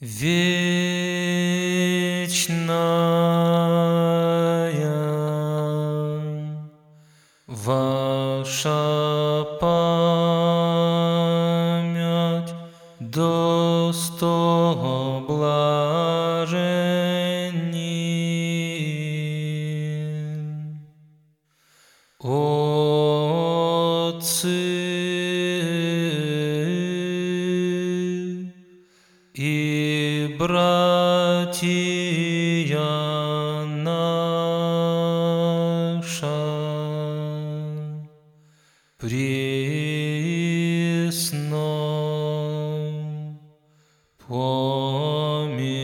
вечная ваша память до сто блаженней. Отцы и братья наша пресно поминаем.